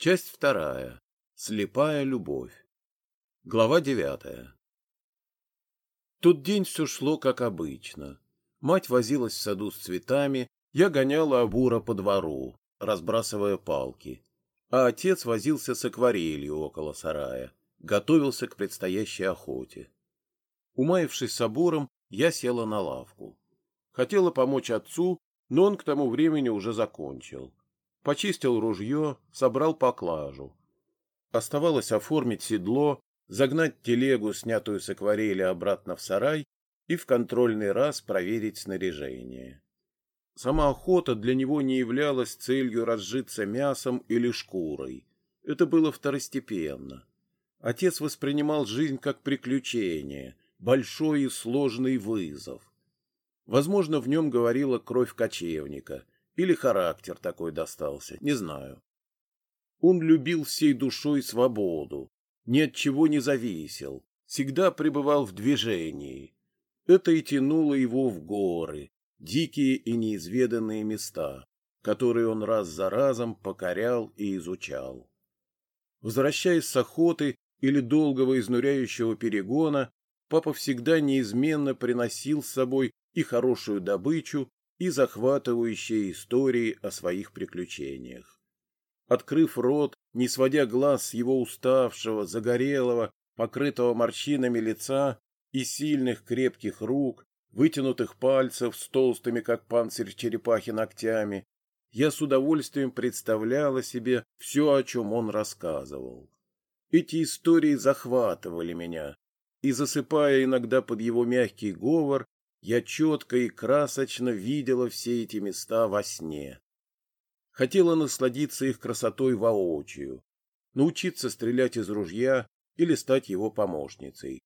Часть вторая. Слепая любовь. Глава девятая. Тот день все шло как обычно. Мать возилась в саду с цветами, я гоняла Абура по двору, разбрасывая палки. А отец возился с акварелью около сарая, готовился к предстоящей охоте. Умаившись с Абуром, я села на лавку. Хотела помочь отцу, но он к тому времени уже закончил почистил ружье, собрал поклажу. Оставалось оформить седло, загнать телегу, снятую с акварели, обратно в сарай и в контрольный раз проверить снаряжение. Сама охота для него не являлась целью разжиться мясом или шкурой. Это было второстепенно. Отец воспринимал жизнь как приключение, большой и сложный вызов. Возможно, в нем говорила кровь кочевника — или характер такой достался, не знаю. Он любил всей душой свободу, ни от чего не зависел, всегда пребывал в движении. Это и тянуло его в горы, дикие и неизведанные места, которые он раз за разом покорял и изучал. Возвращаясь с охоты или долгого изнуряющего перегона, папа всегда неизменно приносил с собой и хорошую добычу, и захватывающие истории о своих приключениях. Открыв рот, не сводя глаз с его уставшего, загорелого, покрытого морщинами лица и сильных крепких рук, вытянутых пальцев с толстыми, как панцирь черепахи, ногтями, я с удовольствием представляла себе все, о чем он рассказывал. Эти истории захватывали меня, и, засыпая иногда под его мягкий говор, я четко и красочно видела все эти места во сне. Хотела насладиться их красотой воочию, научиться стрелять из ружья или стать его помощницей.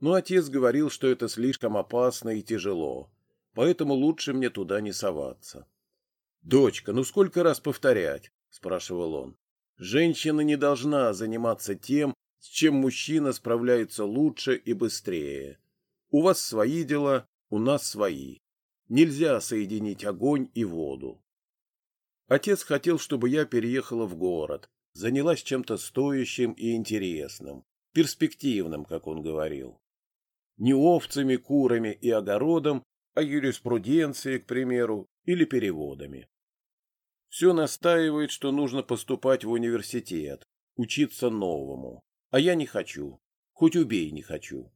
Но отец говорил, что это слишком опасно и тяжело, поэтому лучше мне туда не соваться. «Дочка, ну сколько раз повторять?» — спрашивал он. «Женщина не должна заниматься тем, с чем мужчина справляется лучше и быстрее. У вас свои дела, у нас свои. Нельзя соединить огонь и воду. Отец хотел, чтобы я переехала в город, занялась чем-то стоящим и интересным, перспективным, как он говорил. Не овцами, курами и огородом, а юриспруденцией, к примеру, или переводами. Все настаивает, что нужно поступать в университет, учиться новому. А я не хочу. Хоть убей, не хочу.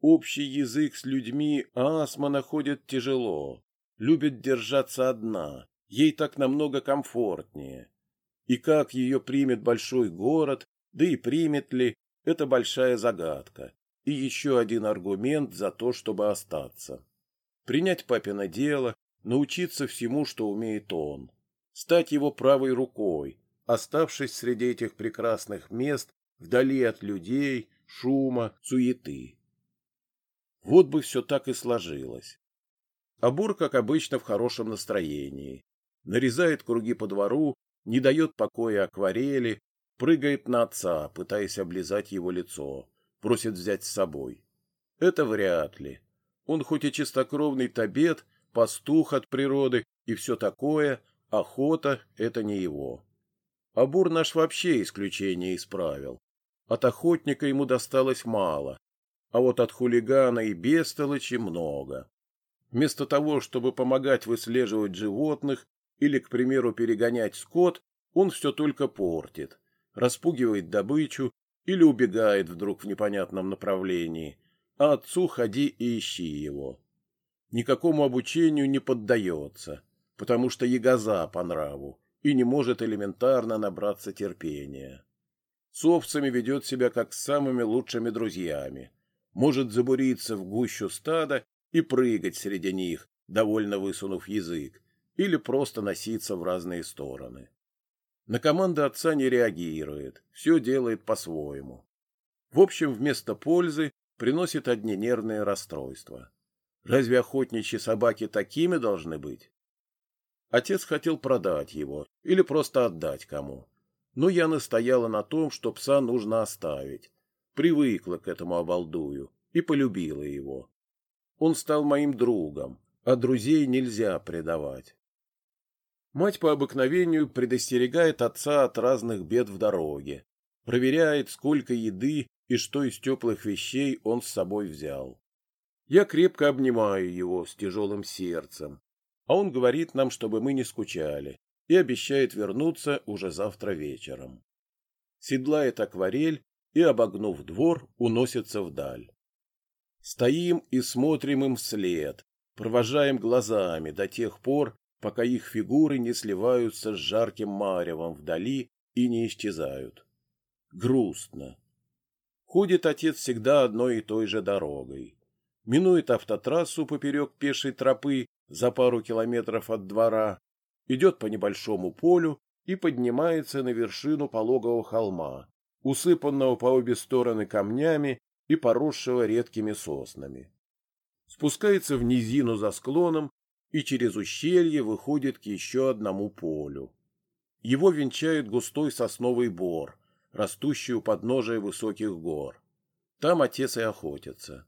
Общий язык с людьми Асма находит тяжело, любит держаться одна, ей так намного комфортнее. И как ее примет большой город, да и примет ли, это большая загадка. И еще один аргумент за то, чтобы остаться. Принять папино дело, научиться всему, что умеет он. Стать его правой рукой, оставшись среди этих прекрасных мест, вдали от людей, шума, суеты. Вот бы все так и сложилось. Абур, как обычно, в хорошем настроении. Нарезает круги по двору, не дает покоя акварели, прыгает на отца, пытаясь облизать его лицо, просит взять с собой. Это вряд ли. Он хоть и чистокровный табет, пастух от природы и все такое, охота — это не его. Абур наш вообще исключение исправил. От охотника ему досталось мало, а вот от хулигана и бестолочи много. Вместо того, чтобы помогать выслеживать животных или, к примеру, перегонять скот, он все только портит, распугивает добычу или убегает вдруг в непонятном направлении, а отцу ходи и ищи его. Никакому обучению не поддается, потому что ягоза по нраву и не может элементарно набраться терпения. С овцами ведет себя как с самыми лучшими друзьями, может забуриться в гущу стада и прыгать среди них, довольно высунув язык, или просто носиться в разные стороны. На команды отца не реагирует, все делает по-своему. В общем, вместо пользы приносит одни нервные расстройства. Разве охотничьи собаки такими должны быть? Отец хотел продать его или просто отдать кому. Но я настояла на том, что пса нужно оставить, привыкла к этому обалдую и полюбила его. Он стал моим другом, а друзей нельзя предавать. Мать по обыкновению предостерегает отца от разных бед в дороге, проверяет, сколько еды и что из теплых вещей он с собой взял. Я крепко обнимаю его с тяжелым сердцем, а он говорит нам, чтобы мы не скучали, и обещает вернуться уже завтра вечером. Седлает акварель и, обогнув двор, уносится вдаль. Стоим и смотрим им вслед, провожаем глазами до тех пор, пока их фигуры не сливаются с жарким маревом вдали и не исчезают. Грустно. Ходит отец всегда одной и той же дорогой. Минует автотрассу поперек пешей тропы за пару километров от двора, идет по небольшому полю и поднимается на вершину пологого холма, усыпанного по обе стороны камнями и поросшего редкими соснами. Спускается в низину за склоном и через ущелье выходит к еще одному полю. Его венчает густой сосновый бор, растущий у подножия высоких гор. Там отец и охотится.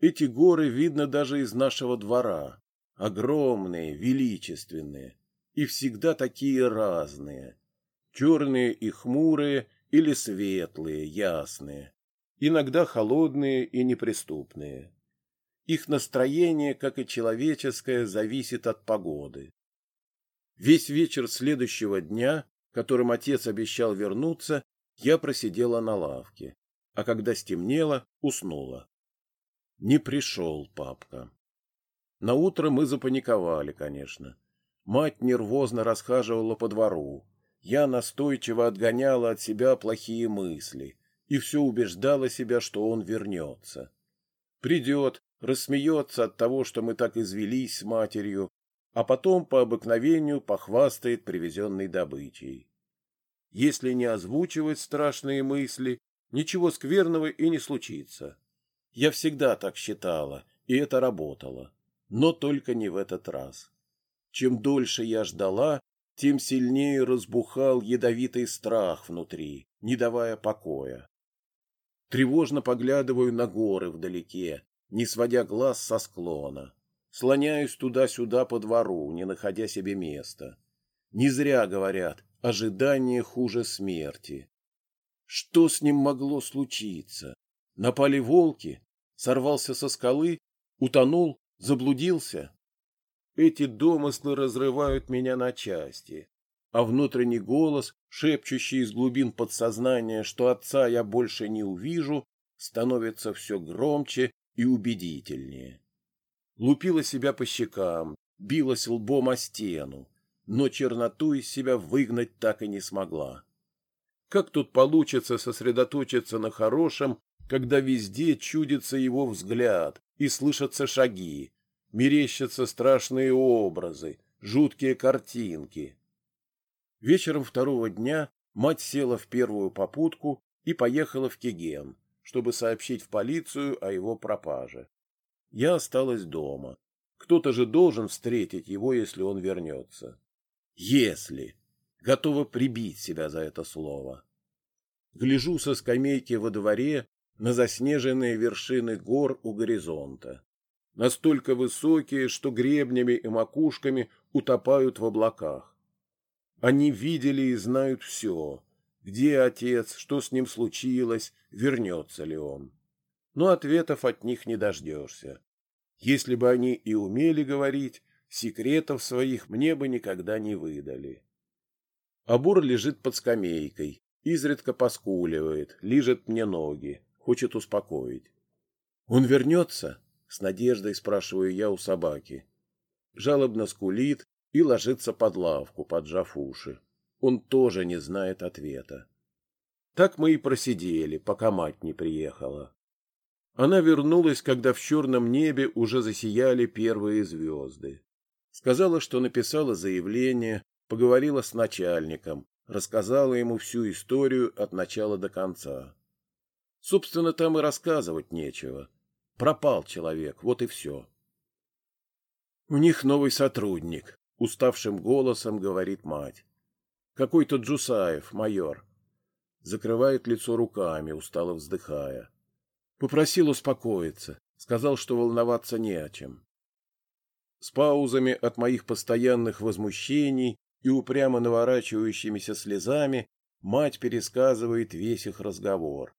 Эти горы видно даже из нашего двора. Огромные, величественные. И всегда такие разные. Черные и хмурые или светлые, ясные иногда холодные и неприступные. Их настроение, как и человеческое, зависит от погоды. Весь вечер следующего дня, которым отец обещал вернуться, я просидела на лавке, а когда стемнело, уснула. Не пришел папка. На утро мы запаниковали, конечно. Мать нервозно расхаживала по двору. Я настойчиво отгоняла от себя плохие мысли и все убеждала себя, что он вернется. Придет, рассмеется от того, что мы так извелись с матерью, а потом по обыкновению похвастает привезенной добычей. Если не озвучивать страшные мысли, ничего скверного и не случится. Я всегда так считала, и это работало. Но только не в этот раз. Чем дольше я ждала, тем сильнее разбухал ядовитый страх внутри, не давая покоя. Тревожно поглядываю на горы вдалеке, не сводя глаз со склона. Слоняюсь туда-сюда по двору, не находя себе места. Не зря говорят, ожидание хуже смерти. Что с ним могло случиться? Напали волки? Сорвался со скалы? Утонул? Заблудился? Эти домыслы разрывают меня на части а внутренний голос, шепчущий из глубин подсознания, что отца я больше не увижу, становится все громче и убедительнее. Лупила себя по щекам, билась лбом о стену, но черноту из себя выгнать так и не смогла. Как тут получится сосредоточиться на хорошем, когда везде чудится его взгляд и слышатся шаги, мерещатся страшные образы, жуткие картинки? Вечером второго дня мать села в первую попутку и поехала в Кеген, чтобы сообщить в полицию о его пропаже. Я осталась дома. Кто-то же должен встретить его, если он вернется. Если. Готова прибить себя за это слово. Гляжу со скамейки во дворе на заснеженные вершины гор у горизонта. Настолько высокие, что гребнями и макушками утопают в облаках. Они видели и знают все. Где отец, что с ним случилось, вернется ли он. Но ответов от них не дождешься. Если бы они и умели говорить, секретов своих мне бы никогда не выдали. Абур лежит под скамейкой, изредка поскуливает, лижет мне ноги, хочет успокоить. «Он вернется?» — с надеждой спрашиваю я у собаки. Жалобно скулит, и ложится под лавку, поджав уши. Он тоже не знает ответа. Так мы и просидели, пока мать не приехала. Она вернулась, когда в черном небе уже засияли первые звезды. Сказала, что написала заявление, поговорила с начальником, рассказала ему всю историю от начала до конца. Собственно, там и рассказывать нечего. Пропал человек, вот и все. У них новый сотрудник, Уставшим голосом говорит мать. Какой-то Джусаев, майор. Закрывает лицо руками, устало вздыхая. Попросил успокоиться. Сказал, что волноваться не о чем. С паузами от моих постоянных возмущений и упрямо наворачивающимися слезами мать пересказывает весь их разговор.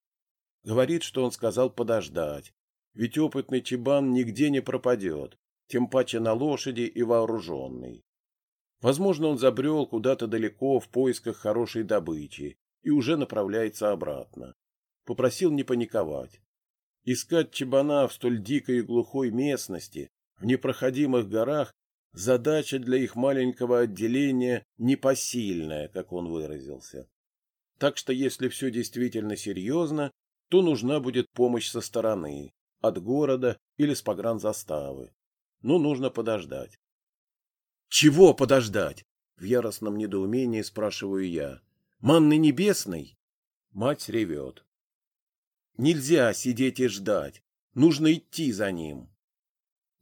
Говорит, что он сказал подождать, ведь опытный чебан нигде не пропадет, тем паче на лошади и вооруженный. Возможно, он забрел куда-то далеко в поисках хорошей добычи и уже направляется обратно. Попросил не паниковать. Искать чебана в столь дикой и глухой местности, в непроходимых горах, задача для их маленького отделения непосильная, как он выразился. Так что если все действительно серьезно, то нужна будет помощь со стороны, от города или с погранзаставы. Но нужно подождать. Чего подождать? В яростном недоумении спрашиваю я. Манны небесной? Мать ревет. Нельзя сидеть и ждать. Нужно идти за ним.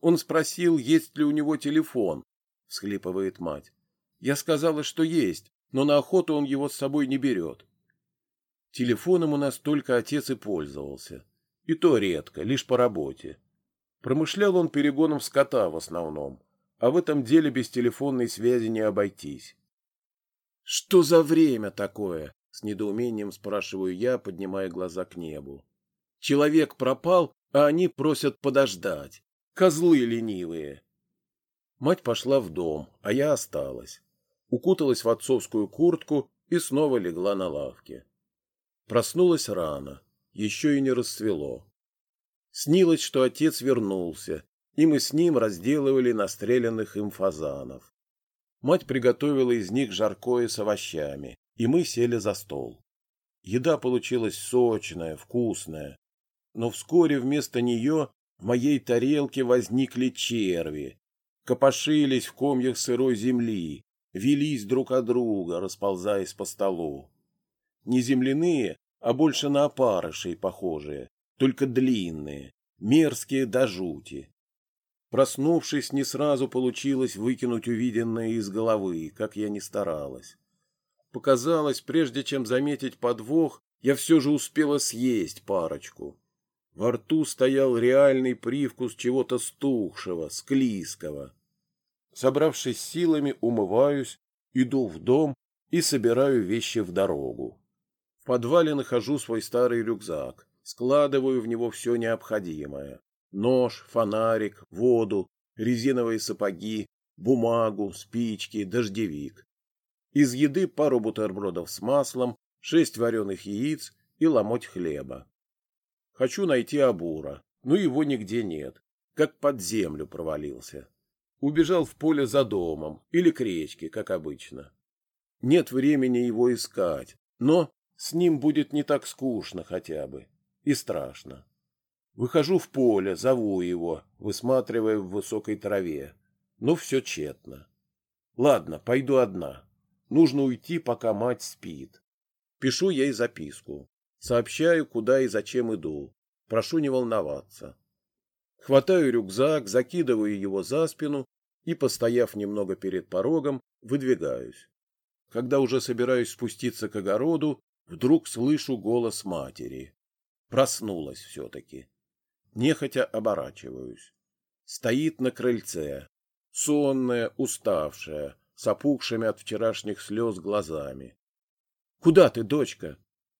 Он спросил, есть ли у него телефон, всхлипывает мать. Я сказала, что есть, но на охоту он его с собой не берет. Телефоном у нас только отец и пользовался. И то редко, лишь по работе. Промышлял он перегоном скота в основном, а в этом деле без телефонной связи не обойтись. «Что за время такое?» — с недоумением спрашиваю я, поднимая глаза к небу. «Человек пропал, а они просят подождать. Козлы ленивые!» Мать пошла в дом, а я осталась. Укуталась в отцовскую куртку и снова легла на лавке. Проснулась рано, еще и не расцвело. Снилось, что отец вернулся, и мы с ним разделывали настреленных им фазанов. Мать приготовила из них жаркое с овощами, и мы сели за стол. Еда получилась сочная, вкусная, но вскоре вместо нее в моей тарелке возникли черви, копошились в комьях сырой земли, велись друг от друга, расползаясь по столу. Не земляные, а больше на опарышей похожие, только длинные, мерзкие до жути. Проснувшись, не сразу получилось выкинуть увиденное из головы, как я ни старалась. Показалось, прежде чем заметить подвох, я все же успела съесть парочку. Во рту стоял реальный привкус чего-то стухшего, склизкого. Собравшись силами, умываюсь, иду в дом и собираю вещи в дорогу. Подвале нахожу свой старый рюкзак, складываю в него все необходимое нож, фонарик, воду, резиновые сапоги, бумагу, спички, дождевик. Из еды пару бутербродов с маслом, шесть вареных яиц и ломоть хлеба. Хочу найти Абура, но его нигде нет, как под землю провалился. Убежал в поле за домом или к речке, как обычно. Нет времени его искать, но с ним будет не так скучно хотя бы и страшно. Выхожу в поле, зову его, высматривая в высокой траве. Но все тщетно. Ладно, пойду одна. Нужно уйти, пока мать спит. Пишу ей записку. Сообщаю, куда и зачем иду. Прошу не волноваться. Хватаю рюкзак, закидываю его за спину и, постояв немного перед порогом, выдвигаюсь. Когда уже собираюсь спуститься к огороду, вдруг слышу голос матери. Проснулась все-таки нехотя оборачиваюсь. Стоит на крыльце, сонная, уставшая, с опухшими от вчерашних слез глазами. — Куда ты, дочка?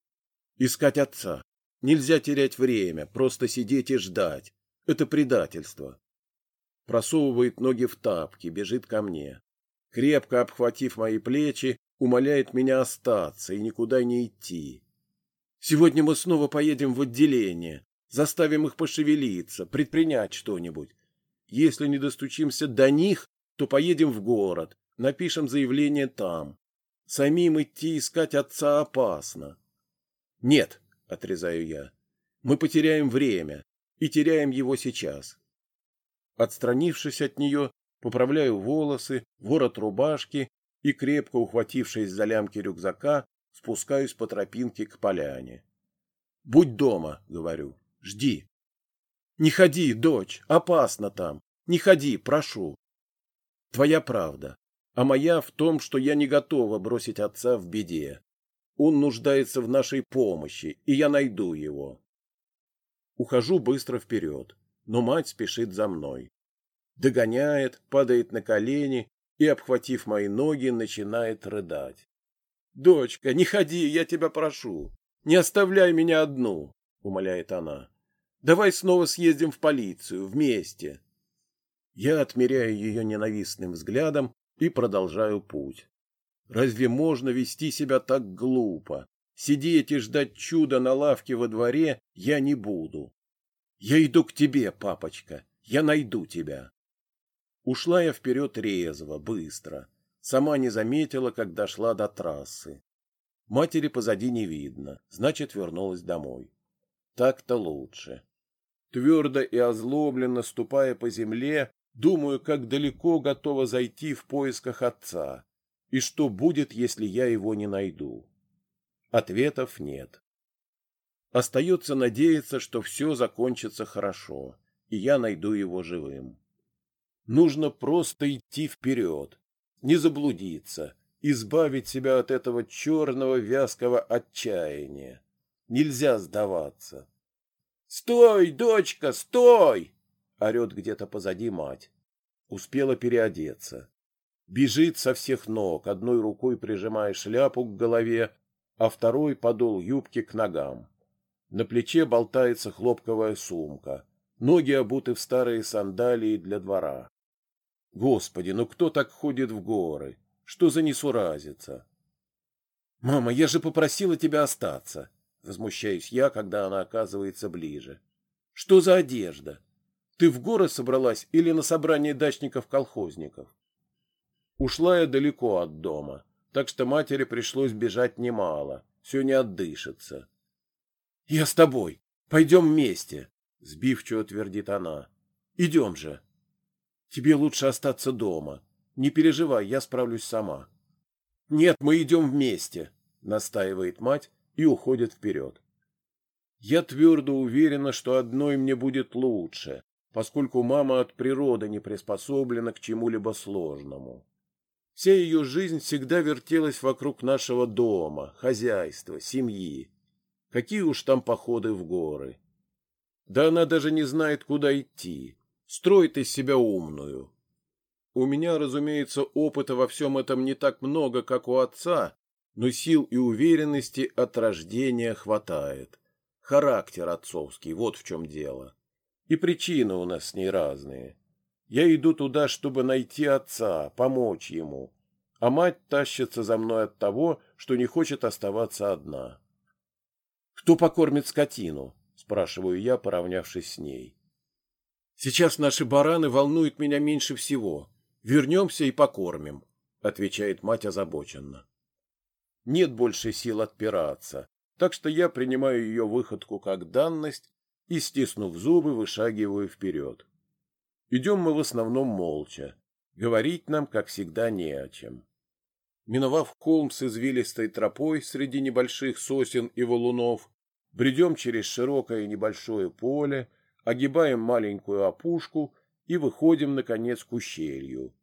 — Искать отца. Нельзя терять время, просто сидеть и ждать. Это предательство. Просовывает ноги в тапки, бежит ко мне. Крепко обхватив мои плечи, умоляет меня остаться и никуда не идти. Сегодня мы снова поедем в отделение. Заставим их пошевелиться, предпринять что-нибудь. Если не достучимся до них, то поедем в город, напишем заявление там. Самим идти искать отца опасно. Нет, отрезаю я. Мы потеряем время и теряем его сейчас. Отстранившись от нее, поправляю волосы, ворот рубашки и, крепко ухватившись за лямки рюкзака, спускаюсь по тропинке к поляне. «Будь дома», — говорю. Жди. Не ходи, дочь, опасно там. Не ходи, прошу. Твоя правда. А моя в том, что я не готова бросить отца в беде. Он нуждается в нашей помощи, и я найду его. Ухожу быстро вперед, но мать спешит за мной. Догоняет, падает на колени и, обхватив мои ноги, начинает рыдать. «Дочка, не ходи, я тебя прошу. Не оставляй меня одну», — умоляет она. «Давай снова съездим в полицию, вместе». Я отмеряю ее ненавистным взглядом и продолжаю путь. Разве можно вести себя так глупо? Сидеть и ждать чуда на лавке во дворе я не буду. Я иду к тебе, папочка, я найду тебя. Ушла я вперед резво, быстро. Сама не заметила, как дошла до трассы. Матери позади не видно, значит, вернулась домой. Так-то лучше. Твердо и озлобленно ступая по земле, думаю, как далеко готова зайти в поисках отца, и что будет, если я его не найду. Ответов нет. Остается надеяться, что все закончится хорошо, и я найду его живым. Нужно просто идти вперед, не заблудиться, избавить себя от этого черного вязкого отчаяния. Нельзя сдаваться. «Стой, дочка, стой!» — орет где-то позади мать. Успела переодеться. Бежит со всех ног, одной рукой прижимая шляпу к голове, а второй подол юбки к ногам. На плече болтается хлопковая сумка. Ноги обуты в старые сандалии для двора. Господи, ну кто так ходит в горы? Что за несуразица? Мама, я же попросила тебя остаться. Возмущаюсь я, когда она оказывается ближе. Что за одежда? Ты в горы собралась или на собрание дачников-колхозников? Ушла я далеко от дома, так что матери пришлось бежать немало, все не отдышится. — Я с тобой. Пойдем вместе, — сбивчиво твердит она. — Идем же. Тебе лучше остаться дома. Не переживай, я справлюсь сама. Нет, мы идем вместе, настаивает мать и уходит вперед. Я твердо уверена, что одной мне будет лучше, поскольку мама от природы не приспособлена к чему-либо сложному. Вся ее жизнь всегда вертелась вокруг нашего дома, хозяйства, семьи. Какие уж там походы в горы. Да она даже не знает, куда идти строит из себя умную. У меня, разумеется, опыта во всем этом не так много, как у отца, но сил и уверенности от рождения хватает. Характер отцовский, вот в чем дело. И причины у нас с ней разные. Я иду туда, чтобы найти отца, помочь ему, а мать тащится за мной от того, что не хочет оставаться одна. «Кто покормит скотину?» – спрашиваю я, поравнявшись с ней. Сейчас наши бараны волнуют меня меньше всего. Вернемся и покормим, — отвечает мать озабоченно. Нет больше сил отпираться, так что я принимаю ее выходку как данность и, стиснув зубы, вышагиваю вперед. Идем мы в основном молча. Говорить нам, как всегда, не о чем. Миновав холм с извилистой тропой среди небольших сосен и валунов, бредем через широкое небольшое поле, огибаем маленькую опушку и выходим, наконец, к ущелью.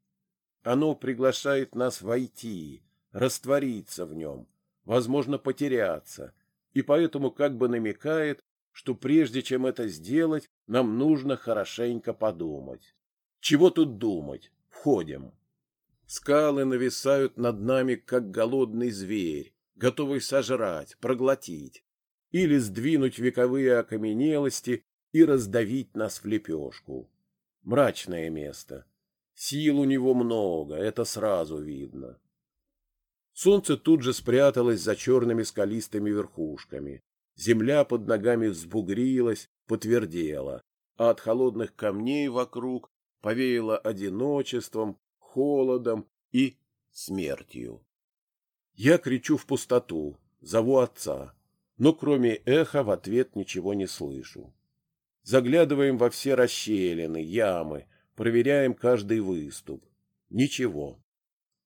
Оно приглашает нас войти, раствориться в нем, возможно, потеряться, и поэтому как бы намекает, что прежде чем это сделать, нам нужно хорошенько подумать. Чего тут думать? Входим. Скалы нависают над нами, как голодный зверь, готовый сожрать, проглотить или сдвинуть вековые окаменелости и раздавить нас в лепешку. Мрачное место. Сил у него много, это сразу видно. Солнце тут же спряталось за черными скалистыми верхушками. Земля под ногами взбугрилась, потвердела, а от холодных камней вокруг повеяло одиночеством, холодом и смертью. Я кричу в пустоту, зову отца, но кроме эха в ответ ничего не слышу. Заглядываем во все расщелины, ямы, проверяем каждый выступ. Ничего.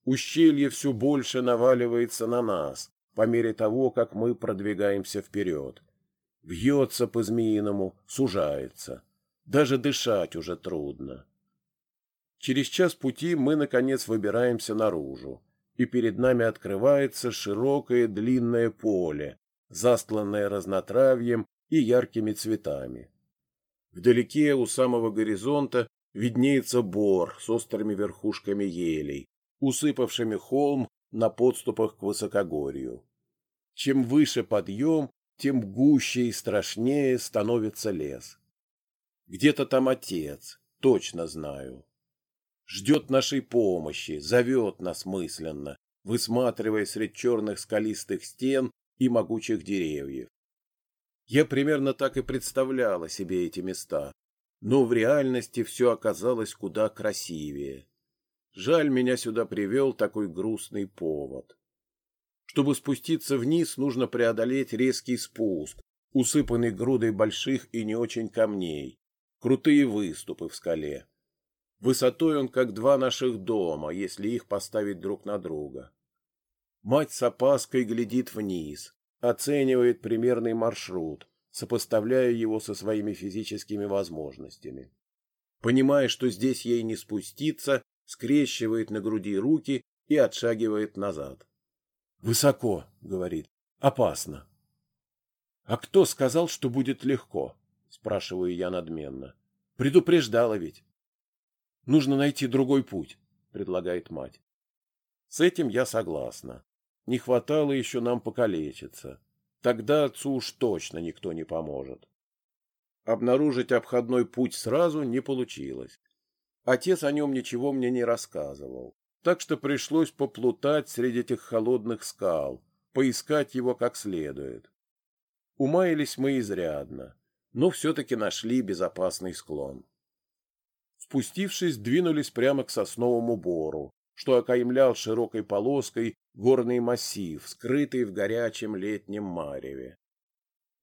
Ущелье все больше наваливается на нас, по мере того, как мы продвигаемся вперед. Вьется по-змеиному, сужается. Даже дышать уже трудно. Через час пути мы, наконец, выбираемся наружу, и перед нами открывается широкое длинное поле, застланное разнотравьем и яркими цветами. Вдалеке, у самого горизонта, виднеется бор с острыми верхушками елей, усыпавшими холм на подступах к высокогорью. Чем выше подъем, тем гуще и страшнее становится лес. Где-то там отец, точно знаю. Ждет нашей помощи, зовет нас мысленно, высматривая среди черных скалистых стен и могучих деревьев. Я примерно так и представляла себе эти места, но в реальности все оказалось куда красивее. Жаль, меня сюда привел такой грустный повод. Чтобы спуститься вниз, нужно преодолеть резкий спуск, усыпанный грудой больших и не очень камней, крутые выступы в скале. Высотой он как два наших дома, если их поставить друг на друга. Мать с опаской глядит вниз, оценивает примерный маршрут, сопоставляя его со своими физическими возможностями. Понимая, что здесь ей не спуститься, скрещивает на груди руки и отшагивает назад. «Высоко», — говорит, — «опасно». «А кто сказал, что будет легко?» — спрашиваю я надменно. «Предупреждала ведь». «Нужно найти другой путь», — предлагает мать. С этим я согласна. Не хватало еще нам покалечиться. Тогда отцу уж точно никто не поможет. Обнаружить обходной путь сразу не получилось. Отец о нем ничего мне не рассказывал так что пришлось поплутать среди этих холодных скал, поискать его как следует. Умаялись мы изрядно, но все-таки нашли безопасный склон. Спустившись, двинулись прямо к сосновому бору, что окаймлял широкой полоской горный массив, скрытый в горячем летнем мареве.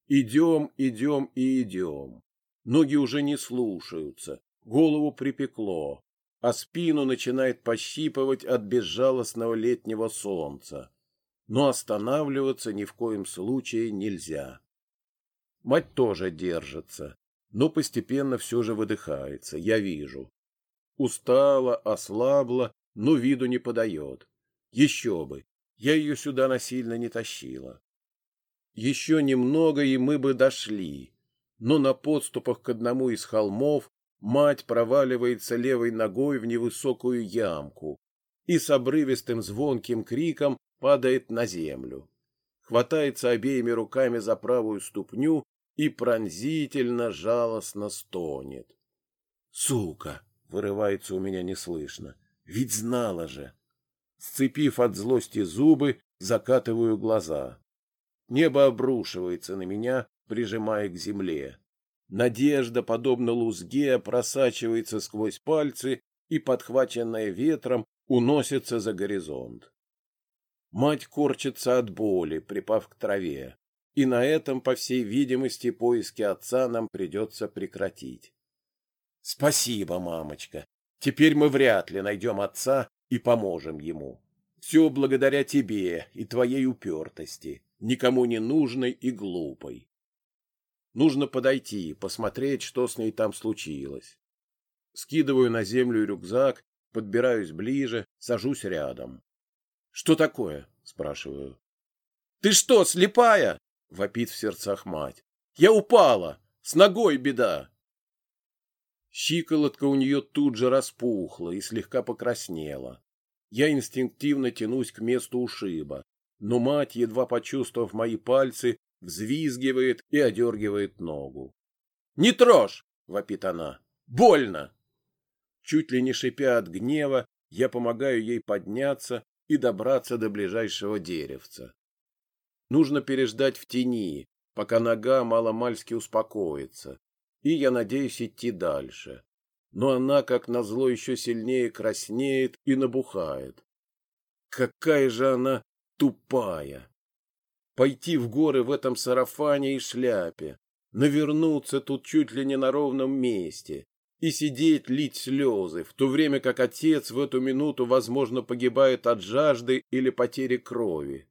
Идем, идем и идем. Ноги уже не слушаются, голову припекло, а спину начинает пощипывать от безжалостного летнего солнца. Но останавливаться ни в коем случае нельзя. Мать тоже держится, но постепенно все же выдыхается, я вижу. Устала, ослабла, но виду не подает. Еще бы, я ее сюда насильно не тащила. Еще немного, и мы бы дошли, но на подступах к одному из холмов Мать проваливается левой ногой в невысокую ямку и с обрывистым звонким криком падает на землю. Хватается обеими руками за правую ступню и пронзительно, жалостно стонет. «Сука!» — вырывается у меня неслышно. «Ведь знала же!» Сцепив от злости зубы, закатываю глаза. Небо обрушивается на меня, прижимая к земле. Надежда, подобно лузге, просачивается сквозь пальцы и, подхваченная ветром, уносится за горизонт. Мать корчится от боли, припав к траве, и на этом, по всей видимости, поиски отца нам придется прекратить. Спасибо, мамочка. Теперь мы вряд ли найдем отца и поможем ему. Все благодаря тебе и твоей упертости, никому не нужной и глупой. Нужно подойти, посмотреть, что с ней там случилось. Скидываю на землю рюкзак, подбираюсь ближе, сажусь рядом. «Что такое?» — спрашиваю. «Ты что, слепая?» — вопит в сердцах мать. «Я упала! С ногой беда!» Щиколотка у нее тут же распухла и слегка покраснела. Я инстинктивно тянусь к месту ушиба, но мать, едва почувствовав мои пальцы, взвизгивает и одергивает ногу. «Не трожь!» — вопит она. «Больно!» Чуть ли не шипя от гнева, я помогаю ей подняться и добраться до ближайшего деревца. Нужно переждать в тени, пока нога маломальски успокоится, и я надеюсь идти дальше. Но она, как назло, еще сильнее краснеет и набухает. Какая же она тупая! пойти в горы в этом сарафане и шляпе, навернуться тут чуть ли не на ровном месте и сидеть лить слезы, в то время как отец в эту минуту, возможно, погибает от жажды или потери крови.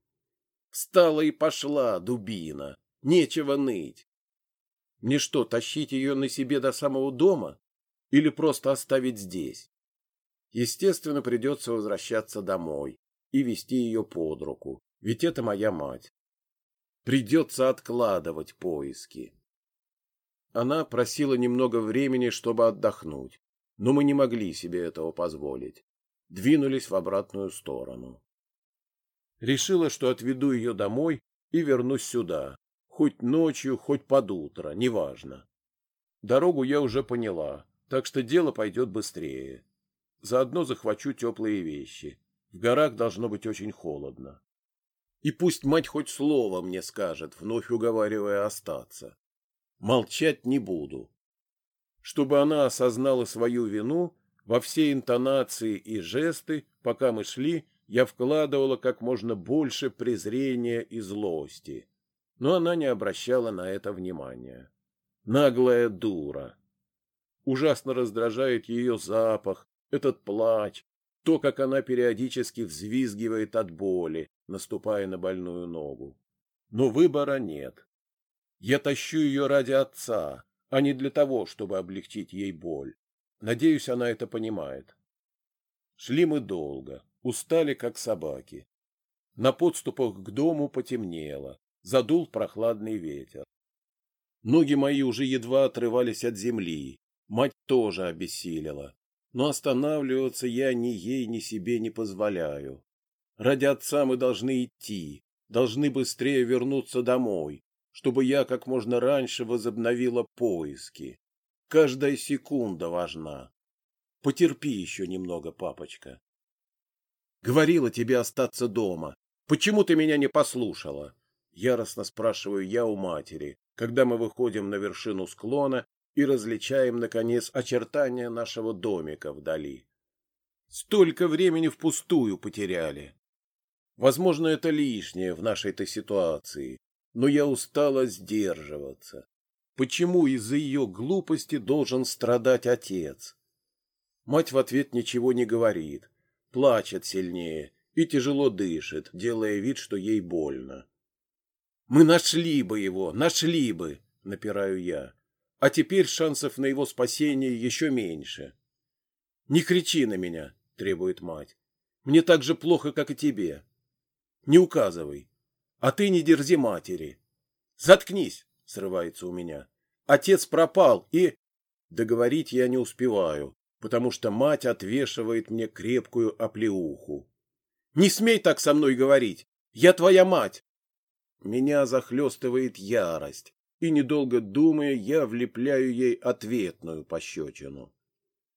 Встала и пошла, дубина, нечего ныть. Мне что, тащить ее на себе до самого дома или просто оставить здесь? Естественно, придется возвращаться домой и вести ее под руку, ведь это моя мать. Придется откладывать поиски. Она просила немного времени, чтобы отдохнуть, но мы не могли себе этого позволить. Двинулись в обратную сторону. Решила, что отведу ее домой и вернусь сюда. Хоть ночью, хоть под утро, неважно. Дорогу я уже поняла, так что дело пойдет быстрее. Заодно захвачу теплые вещи. В горах должно быть очень холодно. И пусть мать хоть слово мне скажет, вновь уговаривая остаться. Молчать не буду. Чтобы она осознала свою вину, во все интонации и жесты, пока мы шли, я вкладывала как можно больше презрения и злости. Но она не обращала на это внимания. Наглая дура. Ужасно раздражает ее запах, этот плач, то, как она периодически взвизгивает от боли, наступая на больную ногу. Но выбора нет. Я тащу ее ради отца, а не для того, чтобы облегчить ей боль. Надеюсь, она это понимает. Шли мы долго, устали, как собаки. На подступах к дому потемнело, задул прохладный ветер. Ноги мои уже едва отрывались от земли, мать тоже обессилела но останавливаться я ни ей, ни себе не позволяю. Ради отца мы должны идти, должны быстрее вернуться домой, чтобы я как можно раньше возобновила поиски. Каждая секунда важна. Потерпи еще немного, папочка. Говорила тебе остаться дома. Почему ты меня не послушала? Яростно спрашиваю я у матери, когда мы выходим на вершину склона и различаем, наконец, очертания нашего домика вдали. Столько времени впустую потеряли. Возможно, это лишнее в нашей-то ситуации, но я устала сдерживаться. Почему из-за ее глупости должен страдать отец? Мать в ответ ничего не говорит, плачет сильнее и тяжело дышит, делая вид, что ей больно. «Мы нашли бы его, нашли бы!» — напираю я а теперь шансов на его спасение еще меньше. «Не кричи на меня», — требует мать. «Мне так же плохо, как и тебе. Не указывай. А ты не дерзи матери». «Заткнись», — срывается у меня. «Отец пропал, и...» Договорить я не успеваю, потому что мать отвешивает мне крепкую оплеуху. «Не смей так со мной говорить! Я твоя мать!» Меня захлестывает ярость и, недолго думая, я влепляю ей ответную пощечину.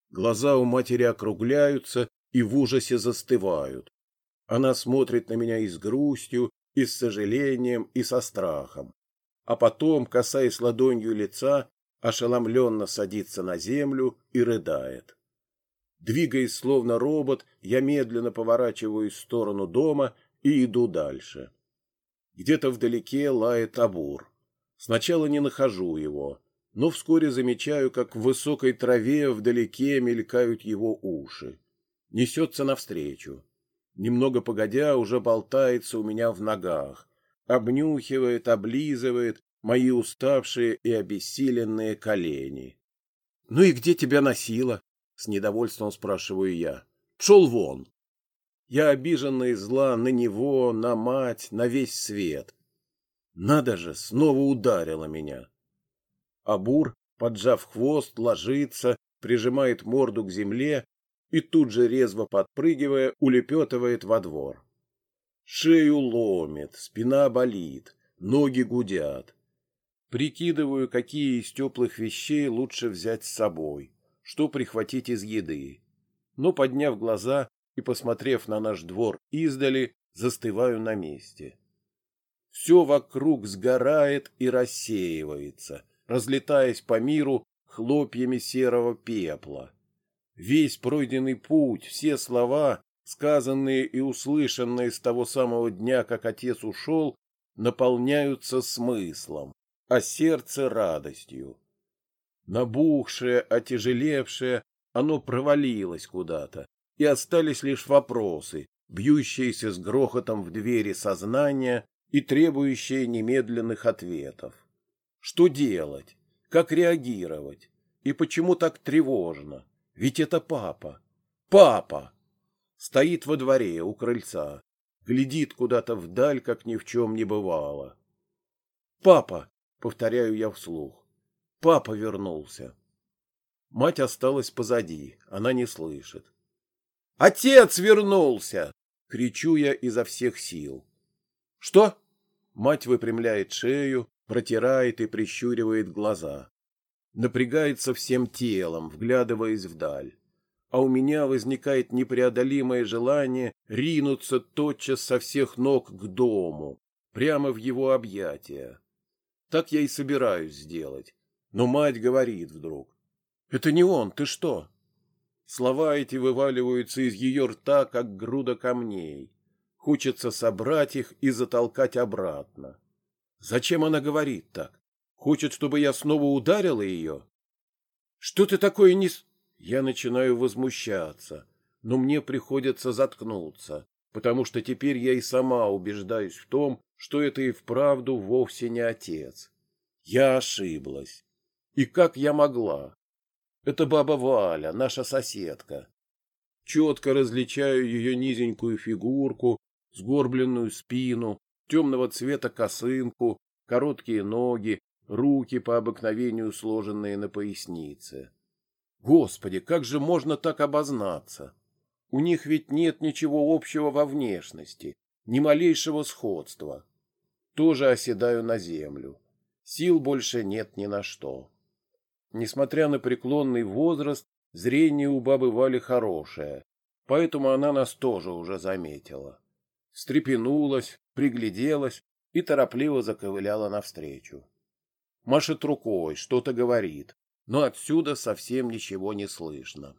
Глаза у матери округляются и в ужасе застывают. Она смотрит на меня и с грустью, и с сожалением, и со страхом. А потом, касаясь ладонью лица, ошеломленно садится на землю и рыдает. Двигаясь словно робот, я медленно поворачиваюсь в сторону дома и иду дальше. Где-то вдалеке лает абур. Сначала не нахожу его, но вскоре замечаю, как в высокой траве вдалеке мелькают его уши. Несется навстречу. Немного погодя, уже болтается у меня в ногах. Обнюхивает, облизывает мои уставшие и обессиленные колени. — Ну и где тебя носило? — с недовольством спрашиваю я. — Пшел вон! Я обижена и зла на него, на мать, на весь свет. Надо же, снова ударила меня. Абур, поджав хвост, ложится, прижимает морду к земле и тут же, резво подпрыгивая, улепетывает во двор. Шею ломит, спина болит, ноги гудят. Прикидываю, какие из теплых вещей лучше взять с собой, что прихватить из еды. Но, подняв глаза и посмотрев на наш двор издали, застываю на месте. Все вокруг сгорает и рассеивается, разлетаясь по миру хлопьями серого пепла. Весь пройденный путь, все слова, сказанные и услышанные с того самого дня, как отец ушел, наполняются смыслом, а сердце радостью. Набухшее, отяжелевшее, оно провалилось куда-то, и остались лишь вопросы, бьющиеся с грохотом в двери сознания и требующее немедленных ответов. Что делать? Как реагировать? И почему так тревожно? Ведь это папа. Папа! Стоит во дворе у крыльца, глядит куда-то вдаль, как ни в чем не бывало. «Папа!» — повторяю я вслух. «Папа вернулся!» Мать осталась позади, она не слышит. Отец вернулся! Кричу я изо всех сил. Что? Мать выпрямляет шею, протирает и прищуривает глаза. Напрягается всем телом, вглядываясь вдаль. А у меня возникает непреодолимое желание ринуться тотчас со всех ног к дому, прямо в его объятия. Так я и собираюсь сделать. Но мать говорит вдруг. «Это не он, ты что?» Слова эти вываливаются из ее рта, как груда камней. Хочется собрать их и затолкать обратно. Зачем она говорит так? Хочет, чтобы я снова ударила ее? Что ты такое не... Я начинаю возмущаться, но мне приходится заткнуться, потому что теперь я и сама убеждаюсь в том, что это и вправду вовсе не отец. Я ошиблась. И как я могла? Это баба Валя, наша соседка. Четко различаю ее низенькую фигурку, сгорбленную спину, темного цвета косынку, короткие ноги, руки по обыкновению сложенные на пояснице. Господи, как же можно так обознаться? У них ведь нет ничего общего во внешности, ни малейшего сходства. Тоже оседаю на землю. Сил больше нет ни на что. Несмотря на преклонный возраст, зрение у бабы Вали хорошее, поэтому она нас тоже уже заметила. Встрепенулась, пригляделась и торопливо заковыляла навстречу. Машет рукой, что-то говорит, но отсюда совсем ничего не слышно.